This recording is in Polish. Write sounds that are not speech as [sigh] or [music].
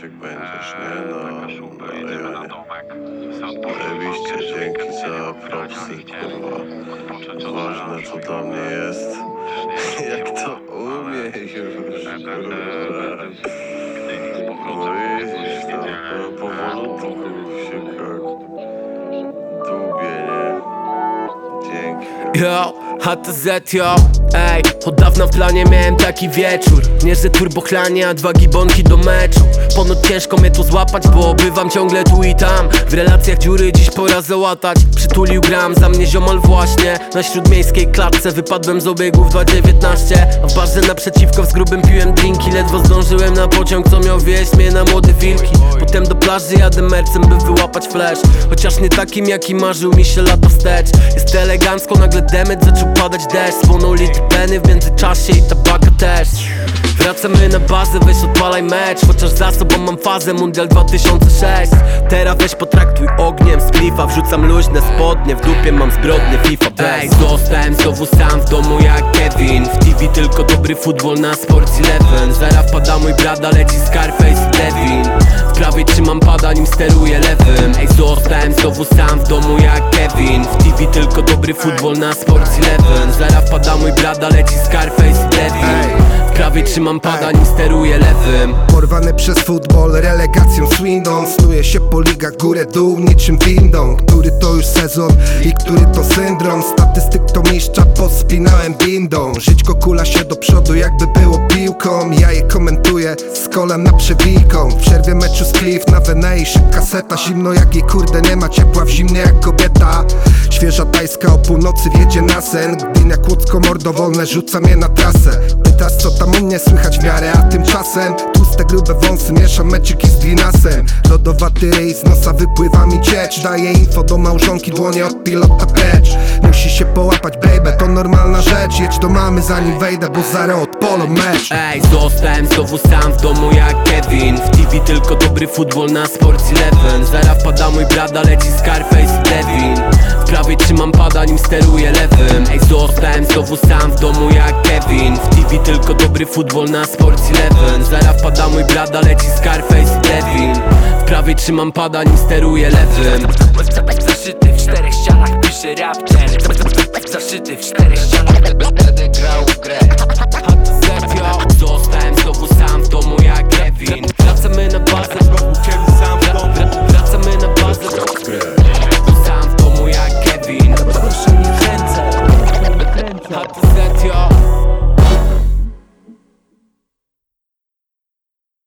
jak będziesz, nie? No, Taka no, no, jedziemy na ja, domek. Zajebiście, od pierwszej dzięki za nie propsy, kurwa. Ważne co i dla mnie jest. Nie [laughs] Jak to ale umie już, kurwa. No to niedzielę. to powolutku się jak dłubie, nie? Dzięki. Yo, HTZ, yo, ej Od dawna w planie miałem taki wieczór. Nie, że turbochlanie, a dwa gibonki do meczu. Ponoć ciężko mnie tu złapać, bo bywam ciągle tu i tam. W relacjach dziury dziś pora załatać. Przytulił gram za mnie ziomal właśnie. Na śródmiejskiej klatce wypadłem z obiegów 2.19 A w barze naprzeciwko z grubym piłem drinki. Ledwo zdążyłem na pociąg, co miał wieść mnie na młode wilki. Potem do plaży jadę mercem, by wyłapać flash. Chociaż nie takim, jaki marzył mi się lata wstecz. Jest elegancko, nagle demet zaczął padać deszcz Spłonął litr w międzyczasie i tabaka też Wracamy na bazę, weź odpalaj mecz. Chociaż za sobą mam fazę Mundial 2006 Teraz weź potraktuj ogniem z klifa. Wrzucam luźne spodnie, w dupie mam zbrodnie FIFA. Ej, zostałem znowu sam w domu jak Kevin. W TV tylko dobry futbol na Sports Eleven. Zaraz wpada mój brada, leci Scarface Devin. W prawej trzymam pada, nim steruję lewym. Ej, zostałem znowu sam w domu jak Kevin. W TV tylko dobry futbol na Sports Eleven. Zaraz wpada mój brada, leci Scarface trzymam pada, nim steruję lewym? Porwany przez futbol, relegacją Swindon. Snuje się po ligach górę dół niczym windą. Który to już sezon i który to syndrom? Statystyk to mistrza podspinałem windą. Żyćko kula się do przodu jakby było piłką. Ja je komentuję z kolan na przewijką W przerwie meczu z Cliff na Wenei Szybka seta, zimno jak jej kurde nie ma Ciepła w zimnie jak kobieta. Świeża tajska o północy wiedzie na sen. Gdynia kłodzko mordo wolne rzuca mnie na trasę Pytasz co tam u mnie słychać w miarę? A tymczasem tłuste grube wąsy Mieszam meczyki z glinasem Lodowaty ryj z nosa wypływa mi ciecz. Daję info do małżonki dłonie od pilota precz. Musi się połapać baby to normalna rzecz. Jedź do mamy zanim wejdę bo zero odpolą mecz. Ej, zostałem znowu sam w domu jak Kevin. W TV tylko dobry futbol na Sports Eleven. Zaraz wpada mój brada, leci Scarface Devin W prawej trzymam pada, nim steruję lewym. Ej, zostałem znowu sam w domu jak Kevin. W TV tylko dobry futbol na Sports Eleven. Zaraz wpada mój brada, leci Scarface i Devin. W prawej trzymam pada, nim steruję lewym. Zaszyty w czterech ścianach pisze raptem Zaszyty w czterech ścianach have to set you off.